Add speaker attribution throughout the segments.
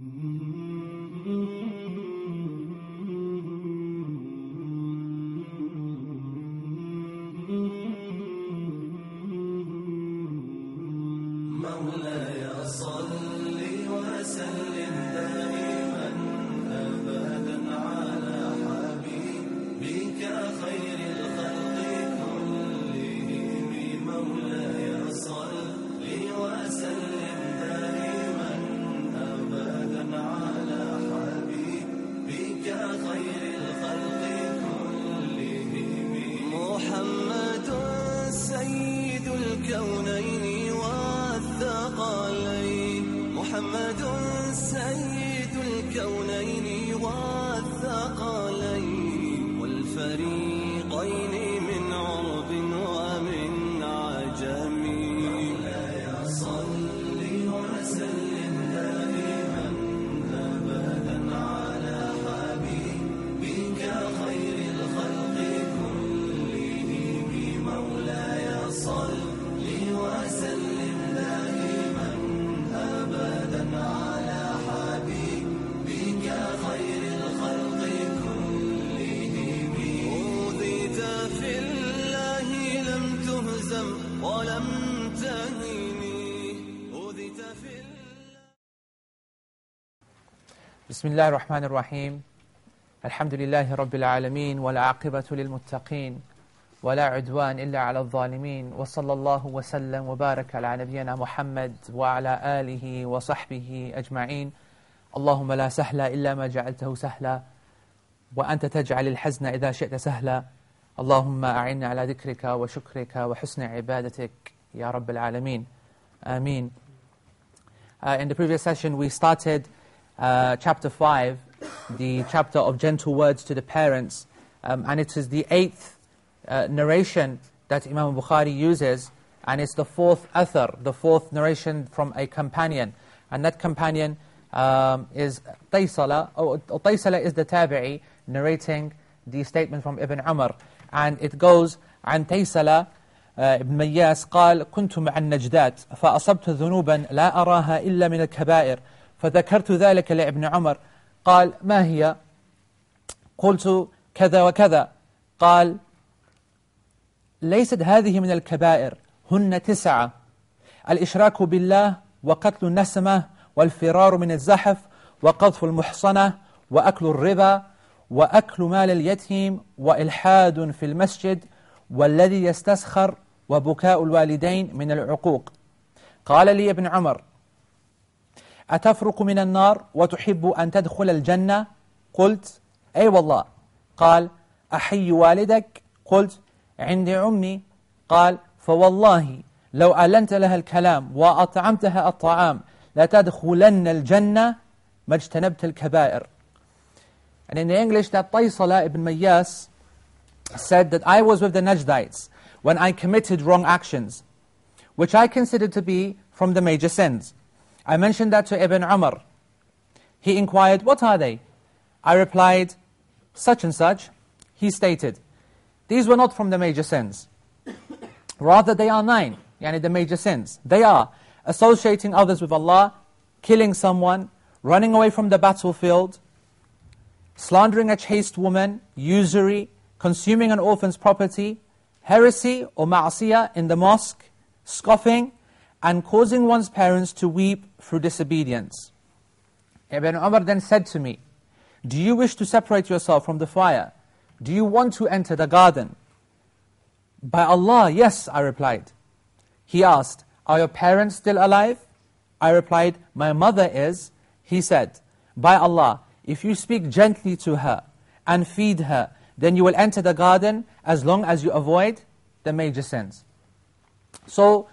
Speaker 1: Mm-hmm.
Speaker 2: بسم الله الرحمن الرحيم الحمد لله رب العالمين والعاقبة للمتقين ولا عدوان إلا على الظالمين وصلى الله وسلم وبارك على نبينا محمد وعلى آله وصحبه أجمعين اللهم لا سهل إلا ما جعلته سهلا وأنت تجعل الحزن إذا شئت سهلا اللهم أعنا على ذكرك وشكرك وحسن عبادتك يا رب العالمين آمين Uh, in the previous session, we started uh, chapter 5, the chapter of gentle words to the parents, um, and it is the eighth uh, narration that Imam Bukhari uses, and it's the fourth athar, the fourth narration from a companion. And that companion um, is Taysala, or or Taysala is the tabi'i narrating the statement from Ibn Umar. And it goes, عن تيسلة آه، ابن مياس قال كنت مع النجدات فأصبت ذنوبا لا أراها إلا من الكبائر فذكرت ذلك لابن عمر. قال ما هي؟ قلت كذا وكذا. قال ليست هذه من الكبائر هن تسعة. الإشراك بالله وقتل النسمة والفرار من الزحف وقذف المحصنة وأكل الربا وأكل مال اليتيم وإلحاد في المسجد والذي يستسخر وبكاء الوالدين من العقوق. قال لي ابن عمر أتفرق من النار وتحب أن تدخل الجنة قلت أي والله قال أحي والدك قلت عندي أمي قال فوالله لو ألنت لها الكلام وأطعمتها الطعام لتدخلن الجنة ما اجتنبت الكبائر And in the English that Taysala ibn Mayyas said that I was with the Najdites when I committed wrong actions, which I considered to be from the major sins. I mentioned that to Ibn Umar. He inquired, what are they? I replied, such and such. He stated, these were not from the major sins. Rather, they are nine, yani the major sins. They are associating others with Allah, killing someone, running away from the battlefield, slandering a chaste woman, usury, consuming an orphan's property, heresy or ma'asiyah in the mosque, scoffing, and causing one's parents to weep through disobedience. Ibn Umar then said to me, Do you wish to separate yourself from the fire? Do you want to enter the garden? By Allah, yes, I replied. He asked, Are your parents still alive? I replied, My mother is. He said, By Allah, if you speak gently to her and feed her, then you will enter the garden as long as you avoid the major sins. So,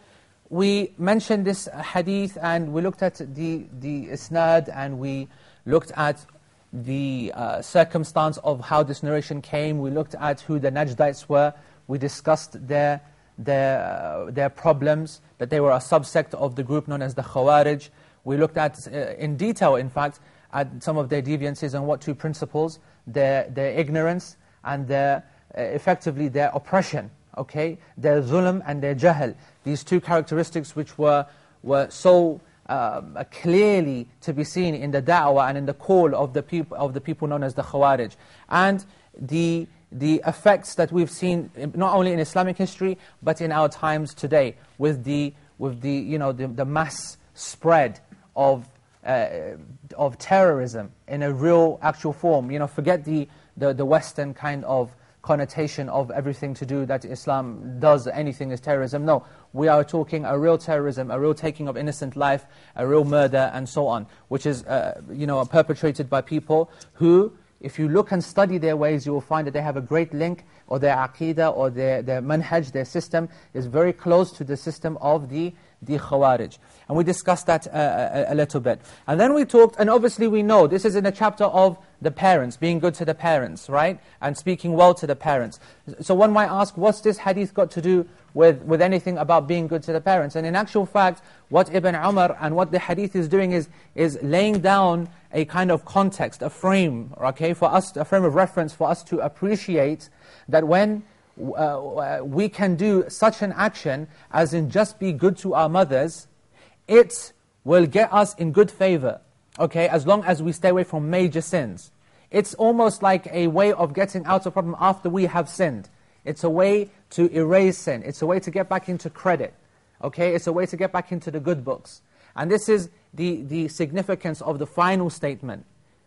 Speaker 2: we mentioned this hadith and we looked at the, the isnad and we looked at the uh, circumstance of how this narration came. We looked at who the Najdites were. We discussed their, their, uh, their problems, that they were a subsect of the group known as the Khawarij. We looked at, uh, in detail in fact, at some of their deviances and what two principles, their, their ignorance and their, uh, effectively their oppression, okay? Their zulm and their jahl. These two characteristics which were, were so um, clearly to be seen in the da'wah and in the call of the, peop of the people known as the Khawarij. And the, the effects that we've seen, not only in Islamic history, but in our times today, with the, with the, you know, the, the mass spread of, uh, of terrorism in a real, actual form. You know, forget the, the, the Western kind of connotation of everything to do that Islam does, anything is terrorism. No, we are talking a real terrorism, a real taking of innocent life, a real murder, and so on, which is uh, you know, perpetrated by people who, if you look and study their ways, you will find that they have a great link, or their aqidah, or their, their manhaj, their system, is very close to the system of the, the Khawarij. And we discussed that uh, a, a little bit. And then we talked, and obviously we know, this is in a chapter of the parents, being good to the parents, right? And speaking well to the parents. So one might ask, what's this hadith got to do with, with anything about being good to the parents? And in actual fact, what Ibn Umar and what the hadith is doing is, is laying down a kind of context, a frame, okay, for us, a frame of reference for us to appreciate that when uh, we can do such an action as in just be good to our mothers, it will get us in good favor, okay, as long as we stay away from major sins. It's almost like a way of getting out of problem after we have sinned. It's a way to erase sin. It's a way to get back into credit. Okay, it's a way to get back into the good books. And this is the, the significance of the final statement,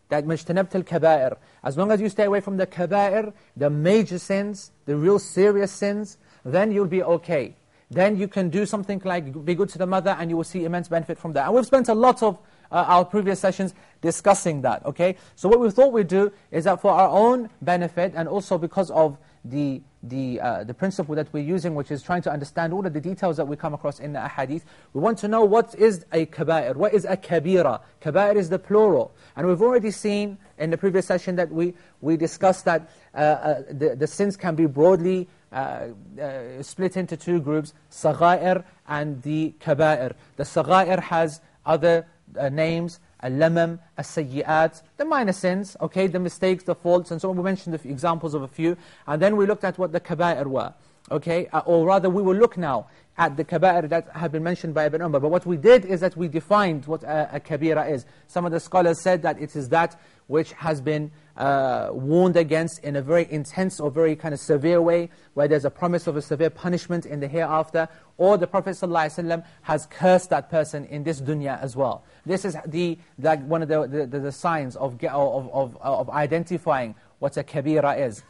Speaker 2: that مجتنبت الكبائر. As long as you stay away from the kaba'ir, the major sins, the real serious sins, then you'll be okay. Then you can do something like be good to the mother and you will see immense benefit from that. And we've spent a lot of uh, our previous sessions discussing that, okay? So what we thought we'd do is that for our own benefit and also because of the, the, uh, the principle that we're using, which is trying to understand all of the details that we come across in the hadith, we want to know what is a kaba'ir, what is a kabira. Kaba'ir is the plural. And we've already seen in the previous session that we, we discussed that uh, uh, the, the sins can be broadly uh, uh, split into two groups, saghair and the kaba'ir. The saghair has other uh, names, al-lamam, as-sayyi'at, the minor sins, okay, the mistakes, the faults, and so on. We mentioned the examples of a few. And then we looked at what the kaba'ir were, okay? Uh, or rather, we will look now at the kaba'ir that have been mentioned by Ibn Umar. But what we did is that we defined what a, a kabira is. Some of the scholars said that it is that which has been uh, warned against in a very intense or very kind of severe way, where there's a promise of a severe punishment in the hereafter, or the Prophet ﷺ has cursed that person in this dunya as well. This is the, like one of the, the, the signs of, of, of, of identifying what a kabira is.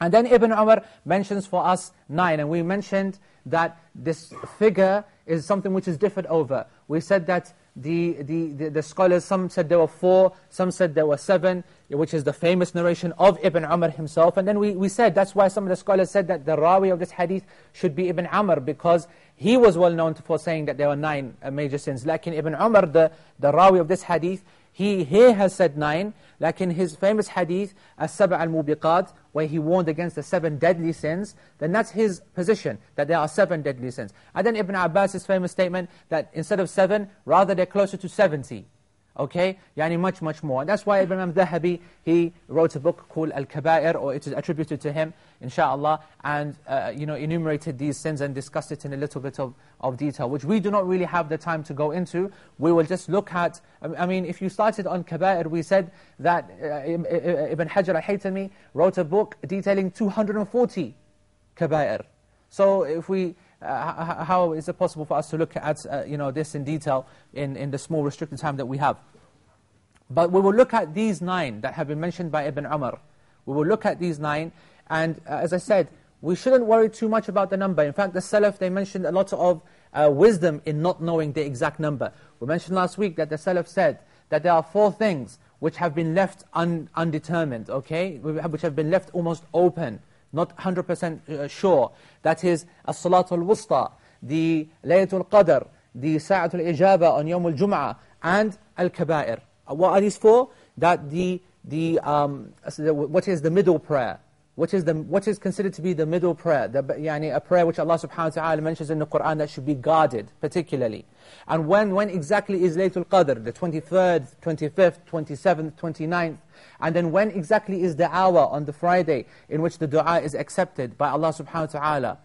Speaker 2: And then Ibn Umar mentions for us nine, and we mentioned that this figure is something which is differed over. We said that the, the, the, the, scholars, some said there were four, some said there were seven, which is the famous narration of Ibn Umar himself. And then we, we said, that's why some of the scholars said that the rawi of this hadith should be Ibn Umar, because he was well known for saying that there were nine uh, major sins. Like in Ibn Umar, the, the rawi of this hadith, he here has said nine, like in his famous hadith, As-Sab' al-Mubiqat, where he warned against the seven deadly sins, then that's his position, that there are seven deadly sins. And then Ibn Abbas's famous statement that instead of seven, rather they're closer to seventy. Okay? Yani much, much more. And that's why Ibn Dhahabi, he wrote a book called Al-Kaba'ir, or it is attributed to him, inshallah, and uh, you know, enumerated these sins and discussed it in a little bit of, of detail, which we do not really have the time to go into. We will just look at, I mean, if you started on Kaba'ir, we said that uh, Ibn Hajar al-Haytami wrote a book detailing 240 Kaba'ir. So if we, uh, how is it possible for us to look at uh, you know, this in detail in, in the small restricted time that we have? But we will look at these nine that have been mentioned by Ibn Umar. We will look at these nine, and uh, as I said, we shouldn't worry too much about the number. In fact, the Salaf, they mentioned a lot of uh, wisdom in not knowing the exact number. We mentioned last week that the Salaf said that there are four things which have been left un undetermined, okay? Which have been left almost open not 100% uh, sure. That is, as-salatul wusta, the laylatul qadr, the sa'atul ijaba on yawm al-jum'ah, and al-kaba'ir. Uh, what are these for? That the, the um, what is the middle prayer? What is, the, what is considered to be the middle prayer? The, yani a prayer which Allah subhanahu wa ta'ala mentions in the Qur'an that should be guarded, particularly. And when, when exactly is Laylatul Qadr? The 23rd, 25th, 27th, 29th? And then when exactly is the hour on the Friday in which the dua is accepted by Allah subhanahu wa ta'ala?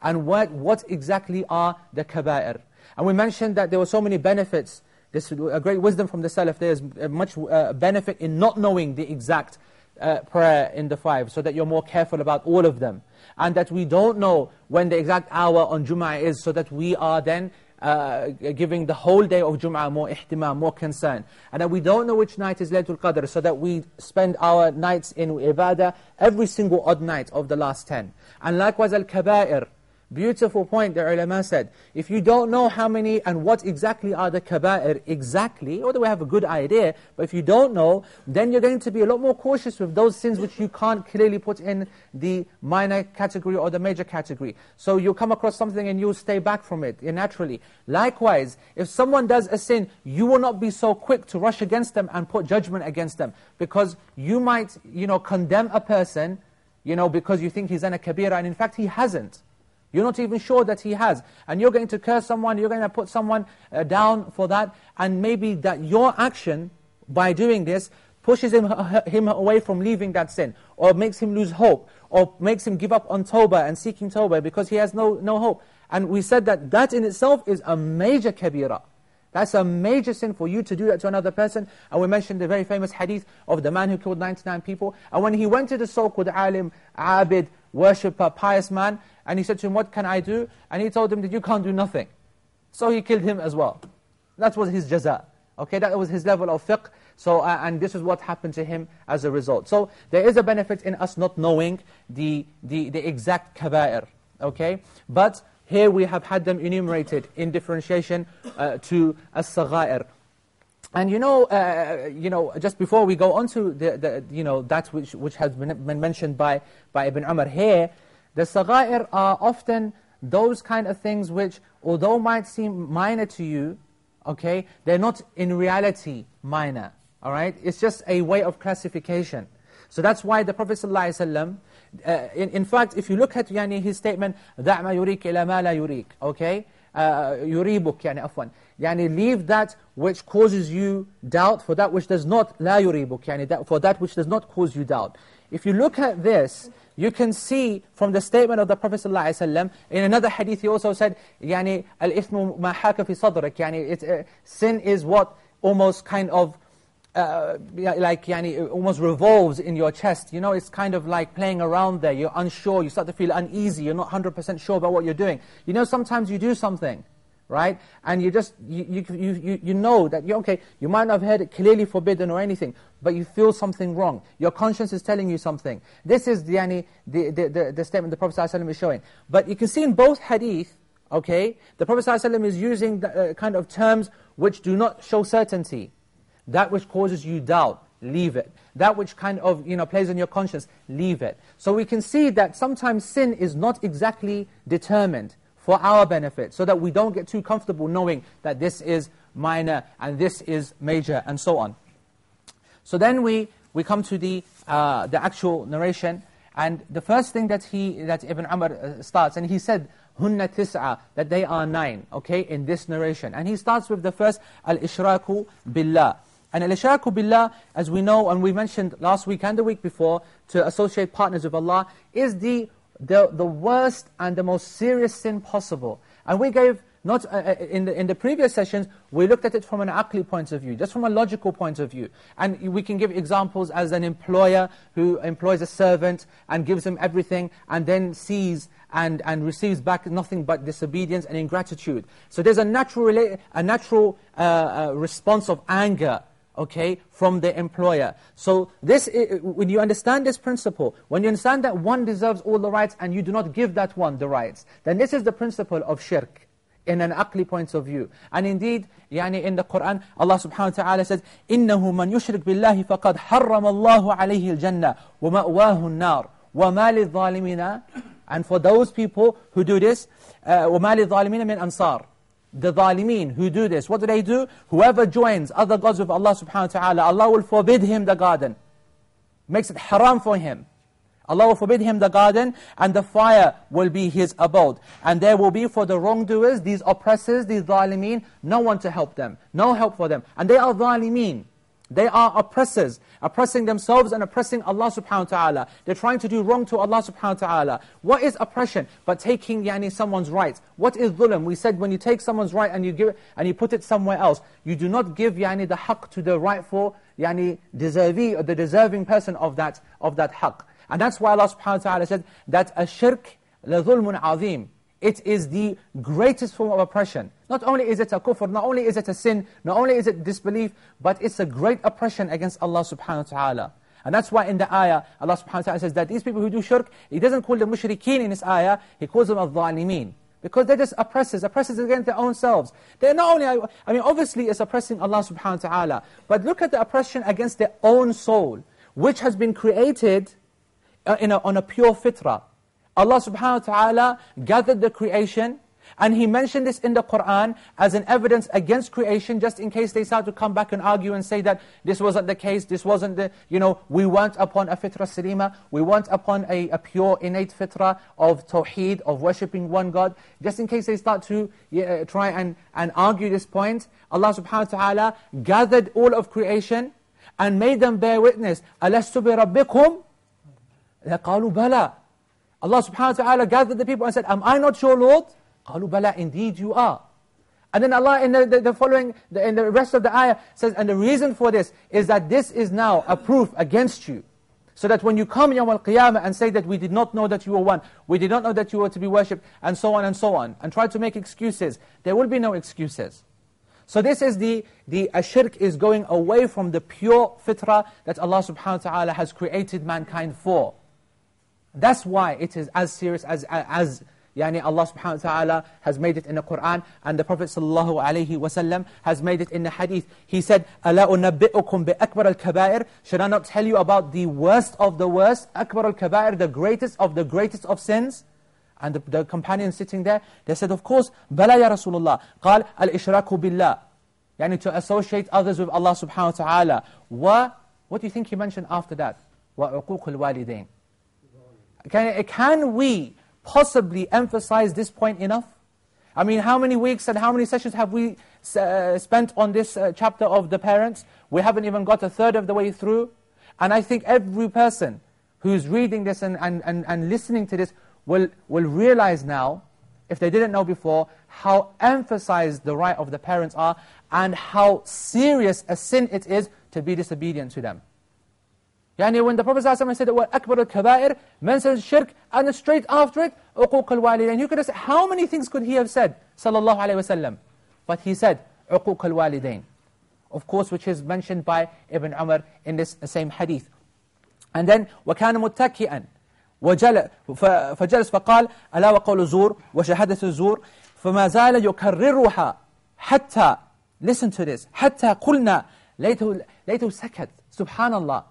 Speaker 2: And what, what exactly are the kaba'ir? And we mentioned that there were so many benefits. This a great wisdom from the Salaf. There is much uh, benefit in not knowing the exact uh, prayer in the five, so that you're more careful about all of them. And that we don't know when the exact hour on Jum'ah is, so that we are then uh, giving the whole day of Jum'ah more ihtimam, more concern. And that we don't know which night is Laylatul Qadr, so that we spend our nights in ibadah every single odd night of the last ten. And likewise al-kaba'ir, Beautiful point the ulama said. If you don't know how many and what exactly are the kaba'ir exactly, although we have a good idea, but if you don't know, then you're going to be a lot more cautious with those sins which you can't clearly put in the minor category or the major category. So you'll come across something and you'll stay back from it naturally. Likewise, if someone does a sin, you will not be so quick to rush against them and put judgment against them. Because you might, you know, condemn a person, you know, because you think he's done a kabira, and in fact he hasn't. You're not even sure that he has. And you're going to curse someone, you're going to put someone uh, down for that, and maybe that your action, by doing this, pushes him, him away from leaving that sin, or makes him lose hope, or makes him give up on tawbah and seeking tawbah because he has no, no hope. And we said that that in itself is a major kabira. That's a major sin for you to do that to another person. And we mentioned the very famous hadith of the man who killed 99 people. And when he went to the so-called alim, abid, worshipper, pious man, and he said to him, what can I do? And he told him that you can't do nothing. So he killed him as well. That was his jaza. Okay, that was his level of fiqh. So, uh, and this is what happened to him as a result. So there is a benefit in us not knowing the, the, the exact kaba'ir. Okay, but here we have had them enumerated in differentiation uh, to as-saghair. And you know, uh, you know, just before we go on to the, the, you know, that which, which has been, been mentioned by, by Ibn Umar here, the saghair are often those kind of things which, although might seem minor to you, okay, they're not in reality minor, all right? It's just a way of classification. So that's why the Prophet ﷺ, uh, in, in fact, if you look at yani, his statement, دَعْ مَا يُرِيكَ إِلَى مَا لَا يُرِيكَ Okay? Uh, يُرِيبُكَ يعني أفوا. Yani leave that which causes you doubt for that which does not, لَا يُرِيبُكَ يعني that, For that which does not cause you doubt. If you look at this, you can see from the statement of the Prophet ﷺ, in another hadith he also said, يعني الإثم ما حاك في صدرك, يعني it, uh, sin is what almost kind of, uh, like yani, almost revolves in your chest. You know, it's kind of like playing around there. You're unsure, you start to feel uneasy, you're not 100% sure about what you're doing. You know, sometimes you do something, right? And you just, you, you, you, you know that, you're okay, you might not have heard it clearly forbidden or anything, but you feel something wrong. Your conscience is telling you something. This is yani, the, the, the, the statement the Prophet ﷺ is showing. But you can see in both hadith, okay, the Prophet ﷺ is using the, uh, kind of terms which do not show certainty. That which causes you doubt, leave it. That which kind of, you know, plays on your conscience, leave it. So we can see that sometimes sin is not exactly determined for our benefit, so that we don't get too comfortable knowing that this is minor and this is major and so on. So then we, we come to the, uh, the actual narration, and the first thing that, he, that Ibn Umar uh, starts, and he said, tis'a, that they are nine, okay, in this narration. And he starts with the first, al-ishraku billah. And al-ishraku billah, as we know, and we mentioned last week and the week before, to associate partners with Allah, is the the, the worst and the most serious sin possible. And we gave, not uh, uh, in, the, in the previous sessions, we looked at it from an aqli point of view, just from a logical point of view. And we can give examples as an employer who employs a servant and gives him everything and then sees and, and receives back nothing but disobedience and ingratitude. So there's a natural, a natural uh, uh, response of anger okay, from the employer. So this, when you understand this principle, when you understand that one deserves all the rights and you do not give that one the rights, then this is the principle of shirk in an aqli point of view. And indeed, yani in the Qur'an, Allah subhanahu wa ta'ala says, إِنَّهُ مَنْ يُشْرِكْ بِاللَّهِ فَقَدْ حَرَّمَ اللَّهُ عَلَيْهِ الْجَنَّةِ وَمَأْوَاهُ النَّارِ وَمَا لِلظَّالِمِينَ And for those people who do this, uh, وَمَا لِلظَّالِمِينَ مِنْ أَنصَارِ the zalimeen who do this, what do they do? Whoever joins other gods with Allah subhanahu wa ta'ala, Allah will forbid him the garden. Makes it haram for him. Allah will forbid him the garden and the fire will be his abode. And there will be for the wrongdoers, these oppressors, these zalimeen, no one to help them. No help for them. And they are zalimeen. They are oppressors, oppressing themselves and oppressing Allah subhanahu wa ta'ala. They're trying to do wrong to Allah subhanahu wa ta'ala. What is oppression? But taking yani, someone's rights. What is dhulm? We said when you take someone's right and you give it, and you put it somewhere else, you do not give yani, the haqq to the rightful, yani, deservee, or the deserving person of that, of that haqq. And that's why Allah subhanahu wa ta'ala said that a shirk la dhulmun azim. It is the greatest form of oppression. Not only is it a kufr, not only is it a sin, not only is it disbelief, but it's a great oppression against Allah subhanahu wa ta'ala. And that's why in the ayah, Allah subhanahu wa ta'ala says that these people who do shirk, He doesn't call them mushrikeen in this ayah, He calls them al-zalimeen. Because they're just oppressors, oppressors against their own selves. They're not only, I mean, obviously it's oppressing Allah subhanahu wa ta'ala, but look at the oppression against their own soul, which has been created uh, in a, on a pure fitrah. Allah subhanahu wa ta'ala gathered the creation, and He mentioned this in the Qur'an as an evidence against creation, just in case they start to come back and argue and say that this wasn't the case, this wasn't the, you know, we weren't upon a fitrah salima, we weren't upon a, a pure innate fitrah of tawheed, of worshipping one God. Just in case they start to yeah, try and, and argue this point, Allah subhanahu wa ta'ala gathered all of creation and made them bear witness. أَلَسْتُ بِرَبِّكُمْ لَقَالُوا بَلَى Allah subhanahu wa ta'ala gathered the people and said, Am I not your Lord? قَالُوا بَلَى Indeed you are. And then Allah in the, the, the following, the, in the rest of the ayah says, and the reason for this is that this is now a proof against you. So that when you come Yawm al-Qiyamah and say that we did not know that you were one, we did not know that you were to be worshipped, and so on and so on, and try to make excuses, there will be no excuses. So this is the, the ashirk is going away from the pure fitrah that Allah subhanahu wa ta'ala has created mankind for. That's why it is as serious as, as Yani Allah subhanahu wa ta'ala has made it in the Qur'an and the Prophet sallallahu alayhi wasallam has made it in the hadith. He said, أَلَا أُنَبِّئُكُمْ بِأَكْبَرَ الْكَبَائِرِ Should I not tell you about the worst of the worst? أَكْبَرَ الْكَبَائِرِ The greatest of the greatest of sins? And the, the companions sitting there, they said, of course, بَلَا يَا رَسُولُ اللَّهِ قال الْإِشْرَاكُ بِاللَّهِ Yani to associate others with Allah subhanahu wa ta'ala. What, what do you think he mentioned after that? وَعُقُوقُ الْوَالِدَيْنِ can, can we possibly emphasize this point enough? I mean, how many weeks and how many sessions have we uh, spent on this uh, chapter of the parents? We haven't even got a third of the way through. And I think every person who's reading this and, and, and, and listening to this will, will realize now, if they didn't know before, how emphasized the right of the parents are and how serious a sin it is to be disobedient to them. Yani when the Prophet ﷺ said, akbar al-kabair, mentions shirk, and straight after it, uquq al-walidain. You could have said, how many things could he have said, sallallahu alayhi wasallam? But he said, uquq al-walidain. Of course, which is mentioned by Ibn Umar in this same hadith. And then, وَكَانَ مُتَّكِئًا وجل فجلس فقال ألا وقول الزور وشهادة الزور فما زال يكررها حتى listen to this حتى قلنا ليته, ليته سكت سبحان الله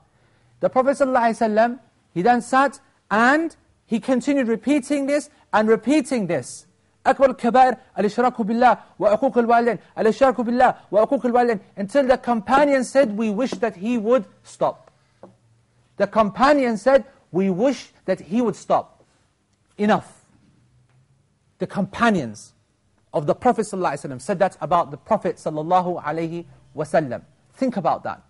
Speaker 2: the Prophet ﷺ, he then sat and he continued repeating this and repeating this. أكبر الكبائر الإشراك بالله وعقوق الوالدين الإشراك بالله وعقوق الوالدين Until the companion said, we wish that he would stop. The companion said, we wish that he would stop. Enough. The companions of the Prophet ﷺ said that about the Prophet ﷺ. Think about that.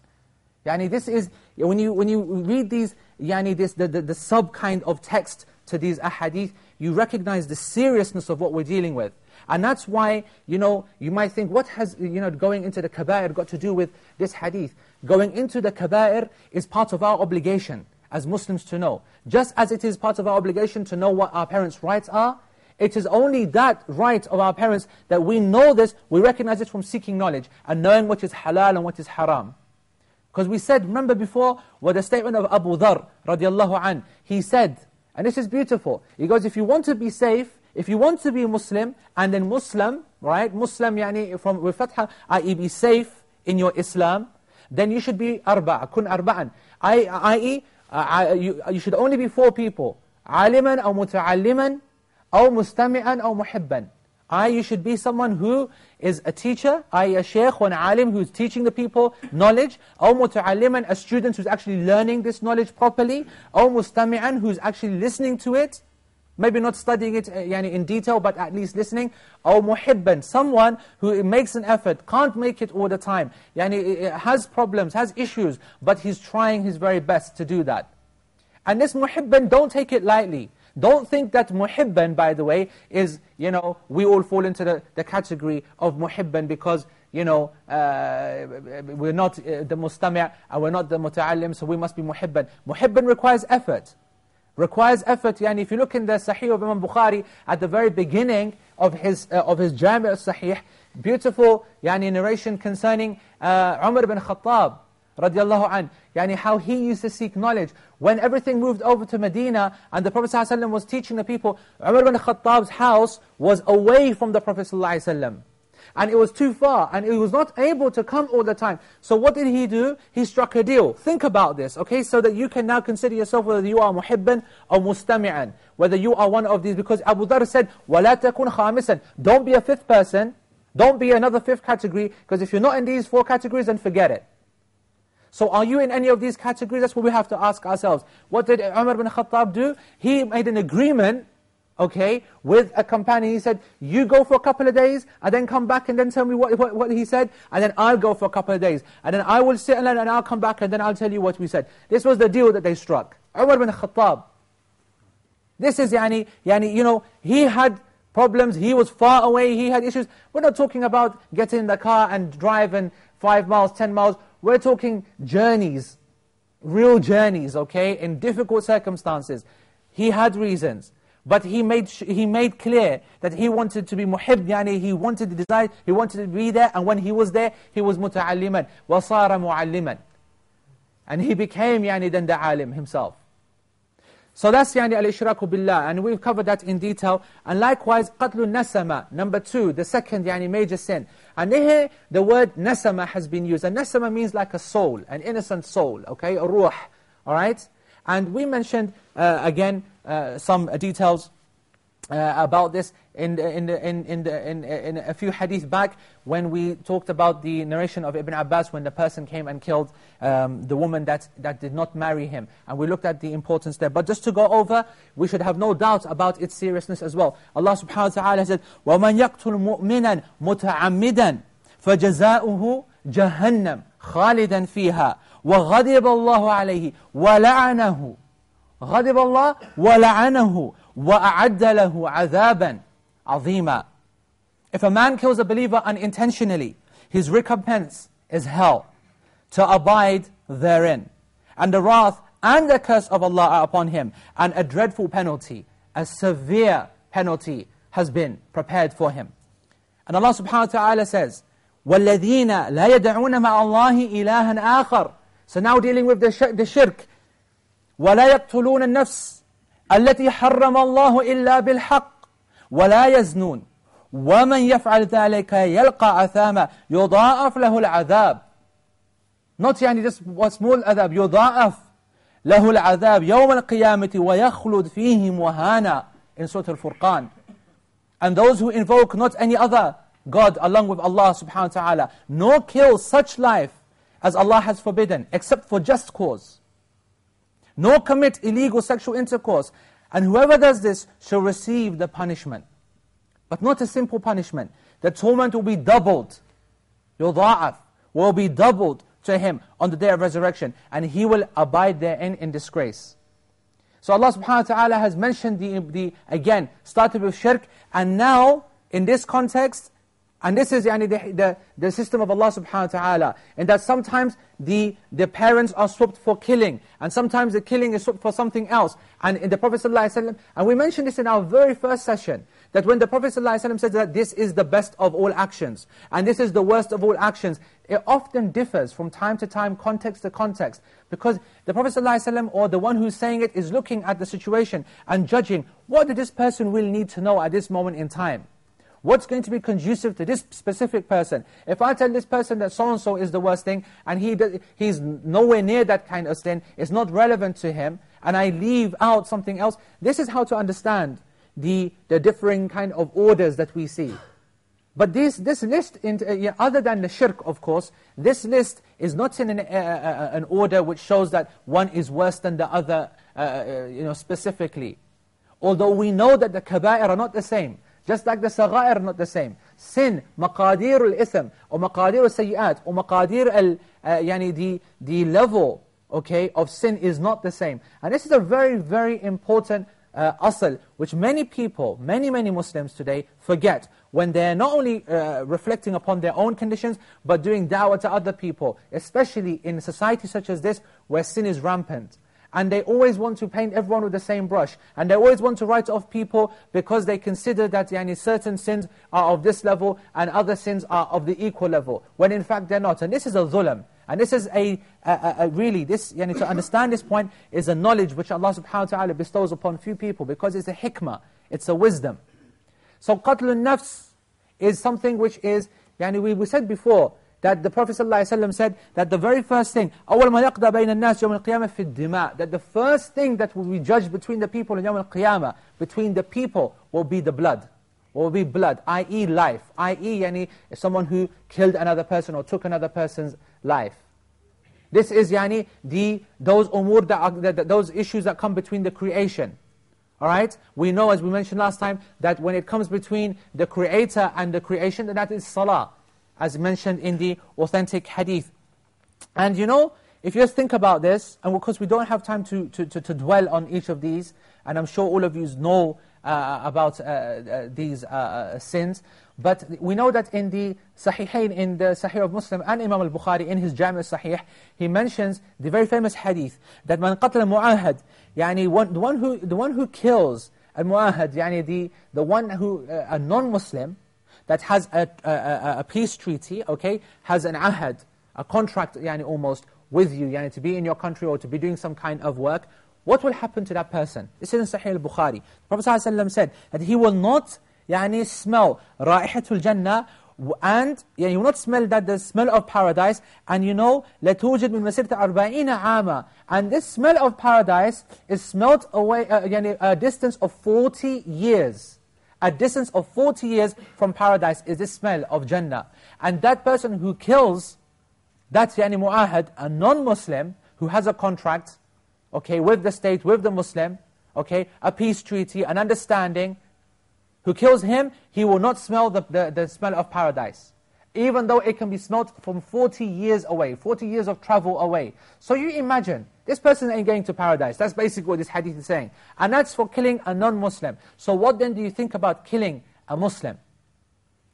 Speaker 2: Yani this is, when you, when you read these, yani this, the, the, the sub kind of text to these ahadith, you recognize the seriousness of what we're dealing with. And that's why, you know, you might think, what has, you know, going into the kaba'ir got to do with this hadith? Going into the kaba'ir is part of our obligation as Muslims to know. Just as it is part of our obligation to know what our parents' rights are, it is only that right of our parents that we know this, we recognize it from seeking knowledge and knowing what is halal and what is haram. Because we said, remember before, what the statement of Abu Dhar, radiallahu an, he said, and this is beautiful, he goes, if you want to be safe, if you want to be Muslim, and then Muslim, right, Muslim yani from with fatha, i.e. be safe in your Islam, then you should be arba'a, kun arba'an, i.e. Uh, you, you should only be four people, aliman or muta'alliman, or mustami'an or muhibban. I, you should be someone who is a teacher, I, a sheikh or an alim who's teaching the people knowledge, or muta'alliman, a student who's actually learning this knowledge properly, or mustami'an, who's actually listening to it, maybe not studying it uh, يعني in detail, but at least listening, أو muhibban, someone who makes an effort, can't make it all the time, يعني uh, uh, has problems, has issues, but he's trying his very best to do that. And this muhibban, don't take it lightly. Don't think that muhibban, by the way, is, you know, we all fall into the, the category of muhibban because, you know, uh, we're not uh, the mustami' and we're not the muta'allim, so we must be muhibban. Muhibban requires effort. Requires effort. Yani if you look in the Sahih of Imam Bukhari, at the very beginning of his, uh, of his Jami' al-Sahih, beautiful yani, narration concerning uh, Umar ibn Khattab, radiallahu an, yani how he used to seek knowledge. When everything moved over to Medina and the Prophet ﷺ was teaching the people, Umar ibn Khattab's house was away from the Prophet ﷺ. And it was too far, and he was not able to come all the time. So what did he do? He struck a deal. Think about this, okay? So that you can now consider yourself whether you are muhibban or mustami'an. Whether you are one of these, because Abu Dhar said, وَلَا تَكُنْ خَامِسًا Don't be a fifth person, don't be another fifth category, because if you're not in these four categories, then forget it. So are you in any of these categories? That's what we have to ask ourselves. What did Umar bin Khattab do? He made an agreement, okay, with a companion. He said, you go for a couple of days, and then come back and then tell me what, what, what he said, and then I'll go for a couple of days. And then I will sit and and I'll come back, and then I'll tell you what we said. This was the deal that they struck. Umar bin Khattab. This is, yani, yani, you know, he had problems, he was far away, he had issues. We're not talking about getting in the car and driving five miles, ten miles. We're talking journeys, real journeys, okay, in difficult circumstances. He had reasons, but he made, he made clear that he wanted to be muhib, yani he wanted to desire, he wanted to be there, and when he was there, he was muta'alliman, wasara mu'alliman. And he became yani then the alim himself. So that's yani al-ishraku billah, and we've covered that in detail. And likewise, qatlu nasama, number two, the second yani major sin. And here, the word nasama has been used. And nasama means like a soul, an innocent soul, okay, a ruh, all right? And we mentioned, uh, again, uh, some details uh, about this in, the, in, the, in, in, the, in, in a few hadith back when we talked about the narration of Ibn Abbas when the person came and killed um, the woman that, that did not marry him. And we looked at the importance there. But just to go over, we should have no doubt about its seriousness as well. Allah subhanahu wa ta'ala said, وَمَنْ يَقْتُلْ مُؤْمِنًا مُتَعَمِّدًا فَجَزَاؤُهُ جَهَنَّمْ خَالِدًا فِيهَا وَغَضِبَ اللَّهُ عَلَيْهِ وَلَعَنَهُ غضب الله ولعنه وَأَعَدَّ لَهُ عَذَابًا عَظِيمًا If a man kills a believer unintentionally, his recompense is hell, to abide therein. And the wrath and the curse of Allah are upon him, and a dreadful penalty, a severe penalty has been prepared for him. And Allah subhanahu wa ta'ala says, وَالَّذِينَ لَا يَدْعُونَ مَعَ اللَّهِ إِلَهًا آخَرٍ So now dealing with the, sh the shirk, وَلَا يَقْتُلُونَ النَّفْسِ التي حرم الله إلا بالحق ولا يزنون ومن يفعل ذلك يلقى عثاما يضاعف له العذاب not يعني just a small عذاب يضاعف له العذاب يوم القيامة ويخلد فيه مهانا in Surah Al-Furqan and those who invoke not any other God along with Allah subhanahu wa ta'ala nor kill such life as Allah has forbidden except for just cause nor commit illegal sexual intercourse. And whoever does this shall receive the punishment. But not a simple punishment. The torment will be doubled. يُضَاعَفْ Will be doubled to him on the day of resurrection. And he will abide therein in disgrace. So Allah subhanahu wa ta'ala has mentioned the, the, again, started with shirk. And now, in this context, and this is yani, the, the, the system of Allah subhanahu wa ta'ala. And that sometimes the, the parents are swapped for killing. And sometimes the killing is swapped for something else. And in the Prophet ﷺ, and we mentioned this in our very first session, that when the Prophet ﷺ says that this is the best of all actions, and this is the worst of all actions, it often differs from time to time, context to context. Because the Prophet ﷺ, or the one who's saying it, is looking at the situation and judging, what did this person will need to know at this moment in time? What's going to be conducive to this specific person? If I tell this person that so-and-so is the worst thing, and he does, he's nowhere near that kind of sin, it's not relevant to him, and I leave out something else, this is how to understand the, the differing kind of orders that we see. But this, this list, in, uh, other than the shirk, of course, this list is not in an, uh, uh, uh an order which shows that one is worse than the other, uh, uh, you know, specifically. Although we know that the kaba'ir are not the same, just like the saghair are not the same. Sin, maqadir al-ithm, or maqadir al-sayyat, or maqadir al, uh, yani the, the level, okay, of sin is not the same. And this is a very, very important uh, which many people, many, many Muslims today forget when they're not only uh, reflecting upon their own conditions, but doing da'wah to other people, especially in a society such as this, where sin is rampant. And they always want to paint everyone with the same brush. And they always want to write off people because they consider that yani, certain sins are of this level and other sins are of the equal level. When in fact they're not. And this is a zulm. And this is a, a, a really, this, yani, to understand this point is a knowledge which Allah subhanahu wa ta'ala bestows upon few people because it's a hikmah, it's a wisdom. So qatlun nafs is something which is, yani we, we said before, that the Prophet ﷺ said that the very first thing, أول ما يقضى بين الناس يوم القيامة في الدماء, that the first thing that will be judged between the people in يوم القيامة, between the people, will be the blood. Will be blood, i.e. life, i.e. Yani, someone who killed another person or took another person's life. This is yani, the, those umur, that are, that, those issues that come between the creation. All right? We know, as we mentioned last time, that when it comes between the creator and the creation, that is salah as mentioned in the authentic hadith. And you know, if you just think about this, and because we don't have time to, to, to, to dwell on each of these, and I'm sure all of you know uh, about uh, uh, these uh, uh, sins, but we know that in the Sahihain, in the Sahih of Muslim and Imam al-Bukhari, in his Jami' al-Sahih, he mentions the very famous hadith, that man qatla mu'ahad, yani one, the, one who, the one who kills al-mu'ahad, the, the one who, uh, a non-Muslim, that has a, a, a, peace treaty, okay, has an ahad, a contract yani, almost with you, yani, to be in your country or to be doing some kind of work, what will happen to that person? This is in Sahih al-Bukhari. The Prophet ﷺ said that he will not yani, smell ra'ihatul jannah and yeah, you will not smell that the smell of paradise and you know لَتُوجِدْ مِنْ مَسِرْتَ أَرْبَعِينَ عَامًا and this smell of paradise is smelt away uh, yani, a distance of 40 years a distance of 40 years from paradise is the smell of Jannah. And that person who kills, that's yani mu'ahad, a non-Muslim, who has a contract, okay, with the state, with the Muslim, okay, a peace treaty, an understanding, who kills him, he will not smell the, the, the smell of paradise even though it can be smelt from 40 years away, 40 years of travel away. So you imagine, this person ain't going to paradise. That's basically what this hadith is saying. And that's for killing a non-Muslim. So what then do you think about killing a Muslim?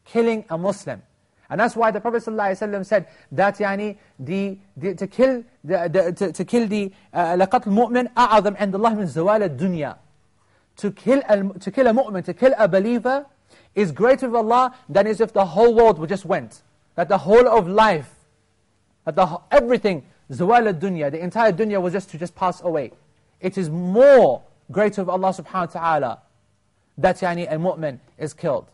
Speaker 2: Killing a Muslim. And that's why the Prophet ﷺ said that yani, the, the, to kill the, the, to, to kill the لَقَتْلُ الْمُؤْمِنِ أَعَظَمْ عِنْدَ اللَّهِ مِنْ زَوَالَ الدُّنْيَا to kill, a, to kill a mu'min, to kill a believer, is greater with Allah than as if the whole world would just went. That the whole of life, that the, everything, zawal dunya the entire dunya was just to just pass away. It is more greater of Allah subhanahu wa ta'ala that yani, a mu'min is killed.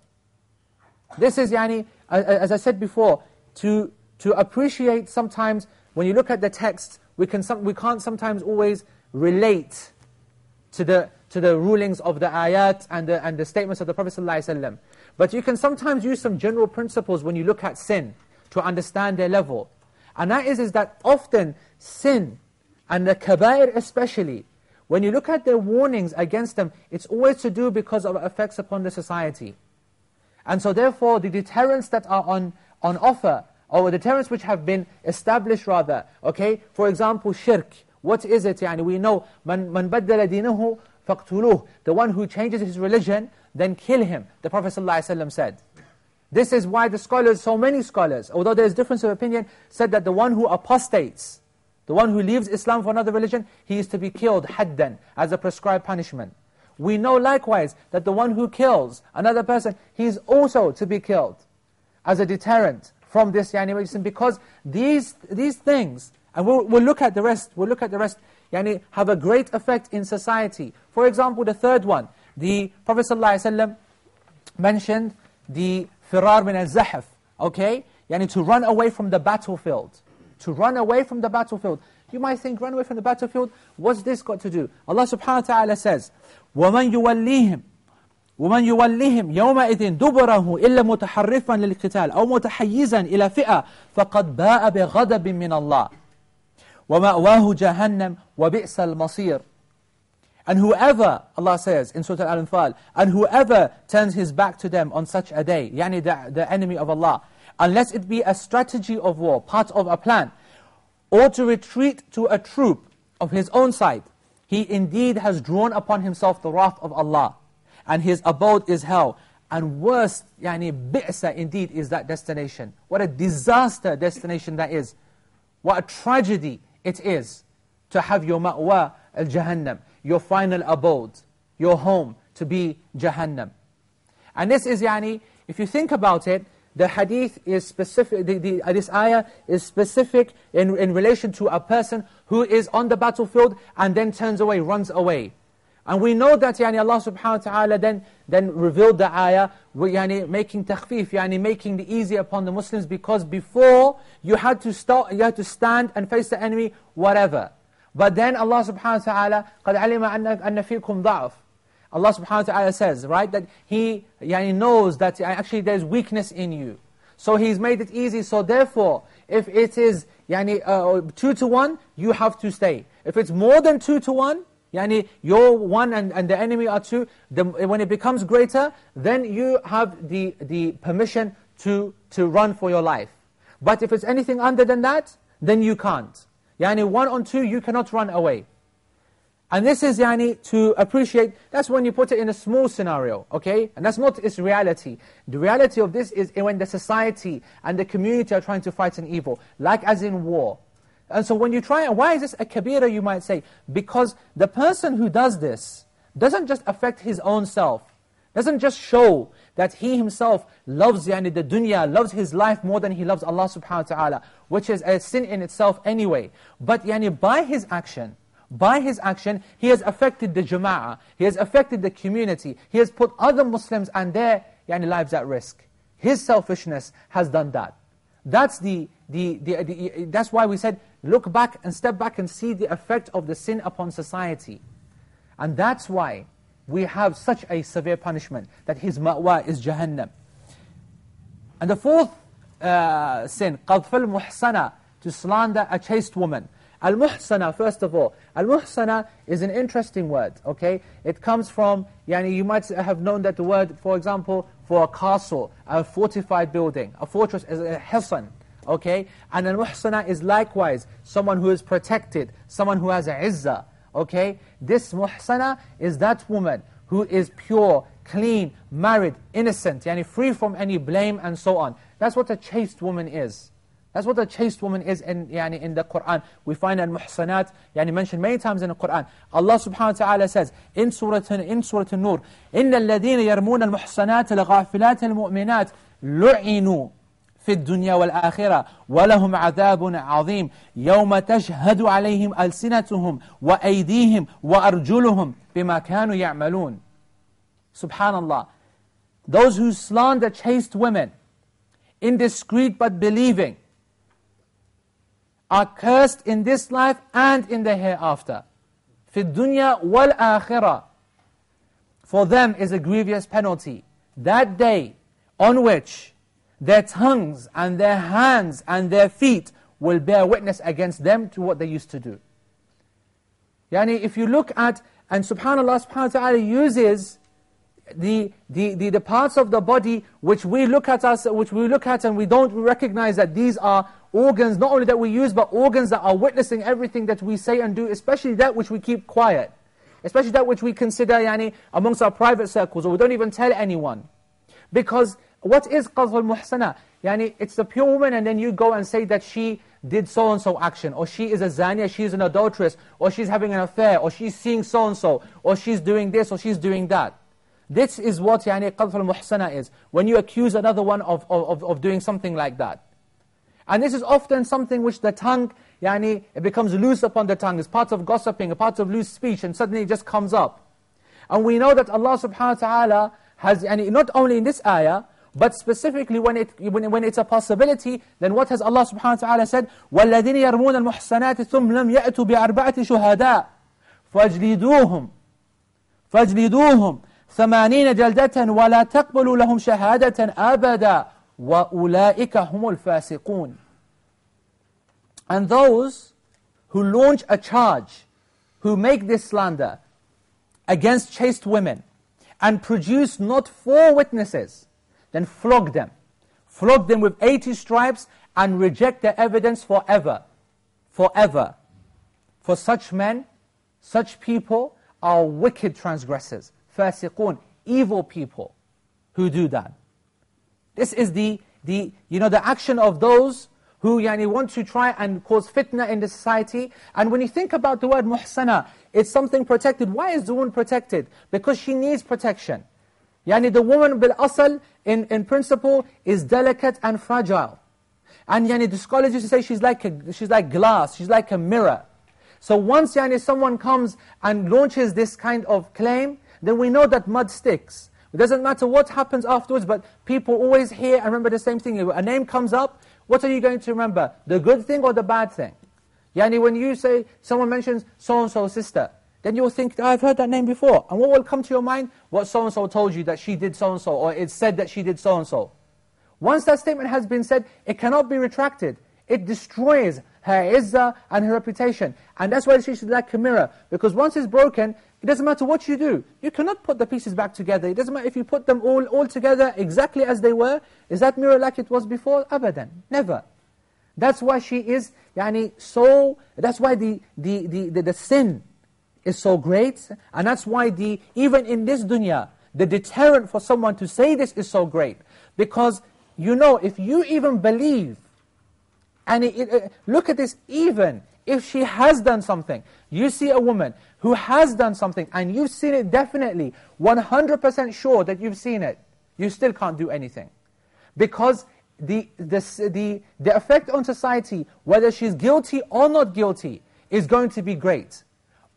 Speaker 2: This is, yani, as I said before, to, to appreciate sometimes, when you look at the text, we, can we can't sometimes always relate to the, to the rulings of the ayat and the, and the statements of the Prophet ﷺ. But you can sometimes use some general principles when you look at sin to understand their level. And that is, is that often sin, and the kabair especially, when you look at their warnings against them, it's always to do because of effects upon the society. And so therefore, the deterrents that are on, on offer, or deterrents which have been established rather, okay? For example, shirk. What is it? We know, man, man baddala dinahu faqtuluh. The one who changes his religion, then kill him, the Prophet ﷺ said. This is why the scholars, so many scholars, although there is difference of opinion, said that the one who apostates, the one who leaves Islam for another religion, he is to be killed, haddan, as a prescribed punishment. We know likewise that the one who kills another person, he is also to be killed as a deterrent from this yani because these, these things, and we'll, we'll look at the rest, we'll look at the rest yani, have a great effect in society. For example, the third one, the Prophet ﷺ mentioned the firar min al-zahf, okay? Yani to run away from the battlefield. To run away from the battlefield. You might think, run away from the battlefield, what's this got to do? Allah subhanahu wa ta'ala says, وَمَنْ يُوَلِّيهِمْ ومن يولهم يومئذ دبره إلا متحرفا للقتال أو متحيزا إلى فئة فقد باء بغضب من الله وَمَأْوَاهُ جَهَنَّمْ وَبِئْسَ الْمَصِيرُ and whoever, Allah says in Surah Al-Anfal, and whoever turns his back to them on such a day, yani the, the enemy of Allah, unless it be a strategy of war, part of a plan, or to retreat to a troop of his own side, he indeed has drawn upon himself the wrath of Allah, and his abode is hell. And worst, yani bi'sa indeed is that destination. What a disaster destination that is. What a tragedy it is to have your ma'wa al-jahannam your final abode, your home, to be Jahannam. And this is yani, if you think about it, the hadith is specific, the, the, this ayah is specific in, in relation to a person who is on the battlefield and then turns away, runs away. And we know that yani, Allah subhanahu wa ta'ala then, then revealed the ayah, yani, making takhfif, yani, making it easy upon the Muslims because before you had to start, you had to stand and face the enemy, whatever. But then Allah subhanahu wa ta'ala, قَدْ عَلِمَ أَنَّ فِيكُمْ ضَعْفٍ Allah subhanahu wa ta'ala says, right, that He yani, knows that actually there's weakness in you. So He's made it easy, so therefore, if it is yani, uh, two to one, you have to stay. If it's more than two to one, yani you're one and, and the enemy are two, the, when it becomes greater, then you have the, the permission to, to run for your life. But if it's anything under than that, then you can't. Yani one on two, you cannot run away. And this is yani to appreciate, that's when you put it in a small scenario, okay? And that's not its reality. The reality of this is when the society and the community are trying to fight an evil, like as in war. And so when you try, why is this a kabira you might say? Because the person who does this doesn't just affect his own self, doesn't just show that he himself loves yani, the dunya, loves his life more than he loves Allah subhanahu wa ta'ala, which is a sin in itself anyway. But yani, by his action, by his action, he has affected the jama'ah, he has affected the community, he has put other Muslims and their yani, lives at risk. His selfishness has done that. That's, the, the, the, the, that's why we said, look back and step back and see the effect of the sin upon society. And that's why we have such a severe punishment, that his ma'wa is Jahannam. And the fourth uh, sin, قَذْفَ الْمُحْسَنَةِ To slander a chaste woman. Al-Muhsana, first of all. Al-Muhsana is an interesting word, okay? It comes from, yani you might have known that the word, for example, for a castle, a fortified building, a fortress is a hisan, okay? And Al-Muhsana is likewise someone who is protected, someone who has a izzah, Okay? This muhsana is that woman who is pure, clean, married, innocent, yani free from any blame and so on. That's what a chaste woman is. That's what a chaste woman is in, yani, in the Qur'an. We find al-muhsanat yani mentioned many times in the Qur'an. Allah subhanahu wa ta'ala says in Surah, in Surah An-Nur, إِنَّ الَّذِينَ يَرْمُونَ الْمُحْصَنَاتِ الْغَافِلَاتِ الْمُؤْمِنَاتِ لُعِنُوا في الدنيا والآخرة ولهم عذاب عظيم يوم تشهد عليهم ألسنتهم وأيديهم وأرجلهم بما كانوا يعملون Subhanallah. Those who slander chaste women, indiscreet but believing, are cursed in this life and in the hereafter. في الدنيا والآخرة. For them is a grievous penalty. That day on which their tongues and their hands and their feet will bear witness against them to what they used to do. Yani if you look at, and subhanAllah subhanahu wa ta'ala uses the, the, the, the, parts of the body which we look at us, which we look at and we don't recognize that these are organs, not only that we use, but organs that are witnessing everything that we say and do, especially that which we keep quiet. Especially that which we consider yani, amongst our private circles, or we don't even tell anyone. Because what is qadh al-muhsana? Yani, it's the pure woman and then you go and say that she did so-and-so action, or she is a zania, is an adulteress, or she's having an affair, or she's seeing so-and-so, or she's doing this, or she's doing that. This is what yani, qadh al-muhsana is, when you accuse another one of, of, of doing something like that. And this is often something which the tongue, yani, it becomes loose upon the tongue, it's part of gossiping, a part of loose speech, and suddenly it just comes up. And we know that Allah subhanahu wa ta'ala has, yani, not only in this ayah, but specifically when, it, when, when it's a possibility, then what has Allah subhanahu wa ta'ala said? وَالَّذِينَ يَرْمُونَ الْمُحْسَنَاتِ ثُمْ لَمْ يَأْتُوا بِأَرْبَعَةِ شُهَدَاء فَاجْلِدُوهُمْ فَاجْلِدُوهُمْ ثَمَانِينَ جَلْدَةً وَلَا تَقْبَلُوا لَهُمْ شَهَادَةً أَبَدًا وَأُولَٰئِكَ هُمُ الْفَاسِقُونَ And those who launch a charge, who make this slander, against chaste women and produce not four witnesses, then flog them. Flog them with 80 stripes and reject their evidence forever. Forever. For such men, such people are wicked transgressors, fasiqun, evil people who do that. This is the, the, you know, the action of those who yani, want to try and cause fitna in the society. And when you think about the word muhsana, it's something protected. Why is the woman protected? Because she needs protection. Yani the woman bil asal, in, in principle, is delicate and fragile. And yani the scholars used to say she's like, a, she's like glass, she's like a mirror. So once yani someone comes and launches this kind of claim, then we know that mud sticks. It doesn't matter what happens afterwards, but people always hear and remember the same thing. A name comes up, what are you going to remember? The good thing or the bad thing? Yani when you say, someone mentions so-and-so sister, then you'll think, oh, I've heard that name before. And what will come to your mind? What so-and-so told you that she did so-and-so, or it said that she did so-and-so. Once that statement has been said, it cannot be retracted. It destroys her izzah and her reputation. And that's why she should like a mirror. Because once it's broken, it doesn't matter what you do. You cannot put the pieces back together. It doesn't matter if you put them all, all together exactly as they were. Is that mirror like it was before? Abadan. Never. That's why she is yani, so, that's why the, the, the, the, the sin is so great. And that's why the even in this dunya, the deterrent for someone to say this is so great. Because you know, if you even believe, and it, it, look at this, even if she has done something, you see a woman who has done something, and you've seen it definitely, 100% sure that you've seen it, you still can't do anything. Because the, the, the, the effect on society, whether she's guilty or not guilty, is going to be great.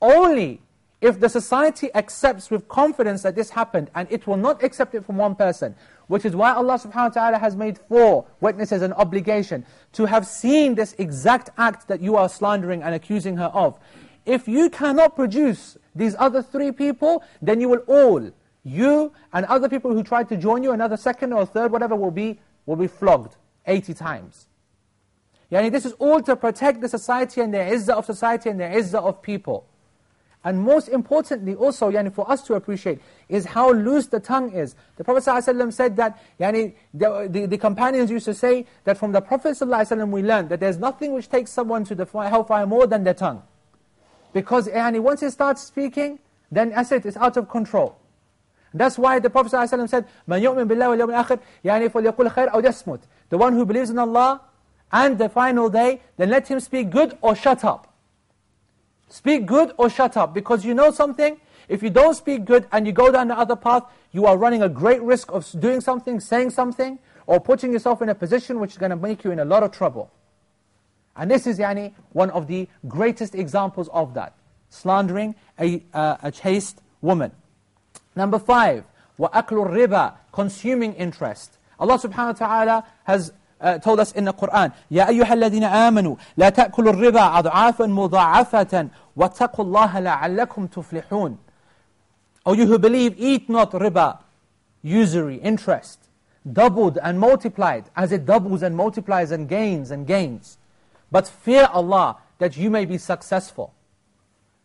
Speaker 2: Only if the society accepts with confidence that this happened, and it will not accept it from one person, which is why Allah subhanahu wa ta'ala has made four witnesses an obligation to have seen this exact act that you are slandering and accusing her of. If you cannot produce these other three people, then you will all, you and other people who tried to join you, another second or third, whatever, will be, will be flogged 80 times. Yani this is all to protect the society and the izzah of society and the izzah of people. And most importantly also, yani, for us to appreciate, is how loose the tongue is. The Prophet ﷺ said that, yani, the, the, the, companions used to say that from the Prophet ﷺ we learned that there's nothing which takes someone to the hellfire more than their tongue. Because yani, once it starts speaking, then that's it, it's out of control. That's why the Prophet ﷺ said, مَنْ يُؤْمِن بِاللَّهِ وَالْيَوْمِ الْآخِرِ يعني فَلْيَقُلْ خَيْرٍ أَوْ يَسْمُتْ The one who believes in Allah and the final day, then let him speak good or shut up. Speak good or shut up. Because you know something? If you don't speak good and you go down the other path, you are running a great risk of doing something, saying something, or putting yourself in a position which is going to make you in a lot of trouble. And this is yani, one of the greatest examples of that. Slandering a, uh, a chaste woman. Number five, وَأَكْلُ الرِّبَى Consuming interest. Allah subhanahu wa ta'ala has uh, told us in the Qur'an, يَا أَيُّهَا الَّذِينَ آمَنُوا لَا تَأْكُلُوا الرِّبَى أَضْعَافًا مُضَاعَفَةً وَاتَّقُوا اللَّهَ لَعَلَّكُمْ تُفْلِحُونَ O you who believe, eat not riba, usury, interest, doubled and multiplied, as it doubles and multiplies and gains and gains. But fear Allah, that you may be successful.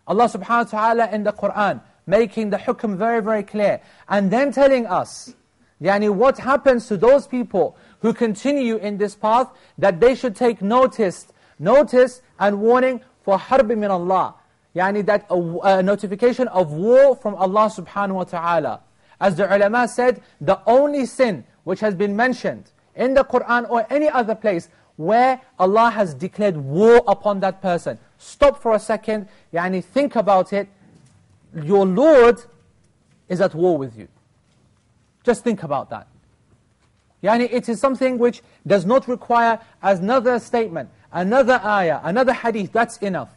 Speaker 2: Allah subhanahu wa ta'ala in the Qur'an, making the hukm very, very clear. And then telling us, yani what happens to those people who continue in this path, that they should take notice, notice and warning for harb min Allah. Yani that a, a notification of war from Allah subhanahu wa ta'ala. As the ulama said, the only sin which has been mentioned in the Qur'an or any other place where Allah has declared war upon that person. Stop for a second, yani think about it. Your Lord is at war with you. Just think about that. Yani it is something which does not require another statement, another ayah, another hadith, that's enough.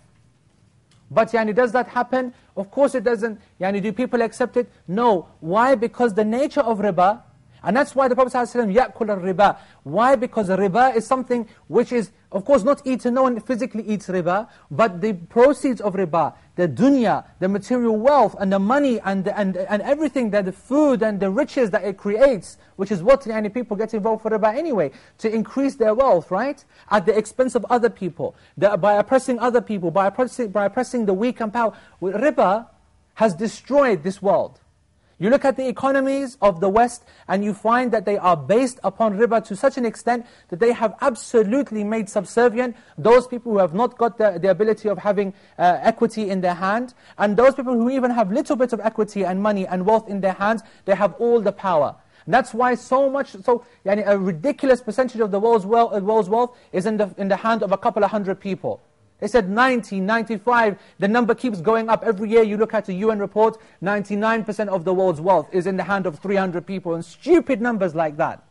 Speaker 2: But yani does that happen? Of course it doesn't. Yani do people accept it? No. Why? Because the nature of riba and that's why the Prophet ﷺ, يَأْكُلَ riba. Why? Because riba is something which is, of course, not eaten. No one physically eats riba, but the proceeds of riba, the dunya, the material wealth, and the money, and, and, and everything, that the food and the riches that it creates, which is what yani, people get involved for riba anyway, to increase their wealth, right? At the expense of other people, the, by oppressing other people, by oppressing, by oppressing the weak and power. Riba has destroyed this world. You look at the economies of the West and you find that they are based upon riba to such an extent that they have absolutely made subservient those people who have not got the, the ability of having uh, equity in their hand and those people who even have little bit of equity and money and wealth in their hands, they have all the power. And that's why so much, so yani a ridiculous percentage of the world's wealth, world's wealth is in the, in the hand of a couple of hundred people. They said 90, 95, the number keeps going up. Every year you look at a UN report, 99% of the world's wealth is in the hand of 300 people, and stupid numbers like that.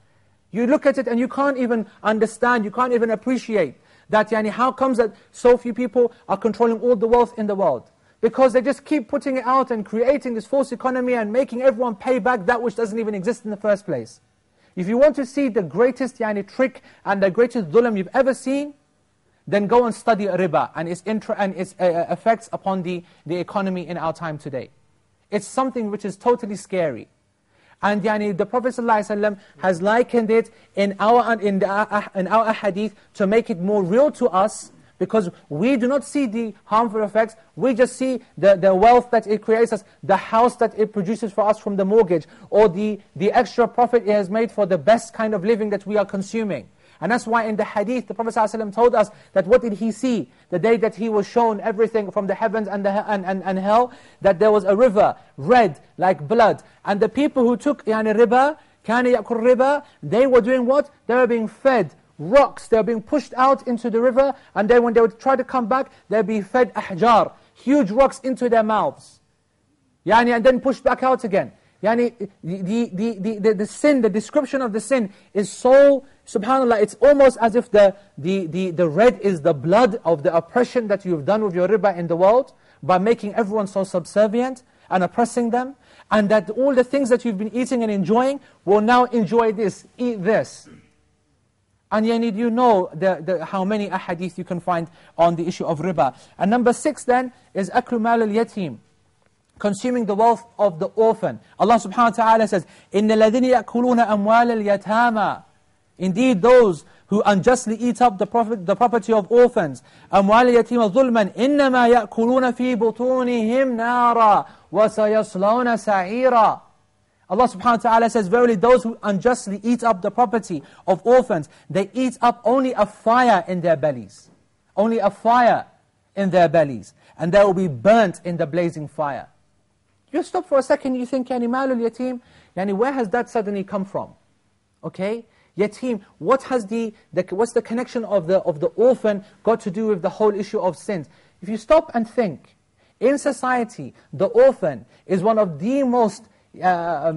Speaker 2: You look at it and you can't even understand, you can't even appreciate that, yani, how comes that so few people are controlling all the wealth in the world? Because they just keep putting it out and creating this false economy and making everyone pay back that which doesn't even exist in the first place. If you want to see the greatest yani, trick and the greatest dhulam you've ever seen, then go and study riba and its, and its uh, uh, effects upon the, the economy in our time today. It's something which is totally scary. And yani, the Prophet ﷺ has likened it in our, in, the, in our hadith to make it more real to us because we do not see the harmful effects, we just see the, the wealth that it creates us, the house that it produces for us from the mortgage, or the, the extra profit it has made for the best kind of living that we are consuming. And that's why in the hadith, the Prophet ﷺ told us that what did he see? The day that he was shown everything from the heavens and, the, and, and, and hell, that there was a river, red, like blood. And the people who took yani, riba, كَانِ يَأْكُلْ riba, they were doing what? They were being fed rocks, they were being pushed out into the river, and then when they would try to come back, they'd be fed ahjar, huge rocks into their mouths. Yani, and then pushed back out again. Yani, the, the, the, the, the sin, the description of the sin is so subhanAllah, it's almost as if the, the, the, the red is the blood of the oppression that you've done with your riba in the world, by making everyone so subservient and oppressing them, and that all the things that you've been eating and enjoying will now enjoy this, eat this. And need you know the, the, how many ahadith you can find on the issue of riba. And number six then is aklu mal al-yatim consuming the wealth of the orphan. Allah subhanahu wa ta'ala says, إِنَّ الَّذِينَ يَأْكُلُونَ أَمْوَالَ الْيَتَامَى Indeed, those who unjustly eat up the, profit, the property of orphans, أَمْوَالِ يَتِيمَ ظُلْمًا إِنَّمَا يَأْكُلُونَ فِي بُطُونِهِمْ نَارًا وَسَيَصْلَوْنَ سَعِيرًا Allah subhanahu wa ta'ala says, Verily those who unjustly eat up the property of orphans, they eat up only a fire in their bellies. Only a fire in their bellies. And they will be burnt in the blazing fire. You stop for a second, you think, Yani malul yatim, Yani where has that suddenly come from? Okay? Yatim, what has the, the, what's the connection of the, of the orphan got to do with the whole issue of sins? If you stop and think, in society, the orphan is one of the most uh,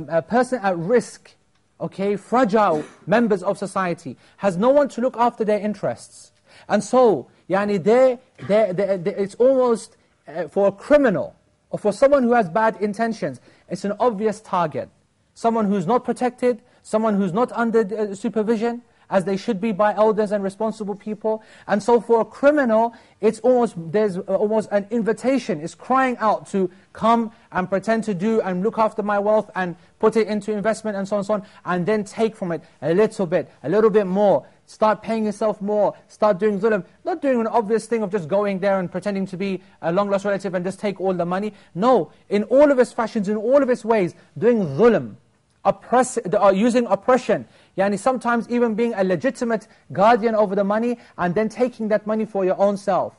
Speaker 2: um, person at risk, okay, fragile members of society, has no one to look after their interests. And so, yani they, they, they, they it's almost uh, for a criminal, or for someone who has bad intentions, it's an obvious target. Someone who's not protected, someone who's not under uh, supervision, as they should be by elders and responsible people. And so for a criminal, it's almost, there's almost an invitation, it's crying out to come and pretend to do and look after my wealth and put it into investment and so on and so on, and then take from it a little bit, a little bit more, start paying yourself more, start doing zulm, not doing an obvious thing of just going there and pretending to be a long-lost relative and just take all the money. No, in all of its fashions, in all of its ways, doing zulm, oppress, uh, using oppression, yani sometimes even being a legitimate guardian over the money and then taking that money for your own self.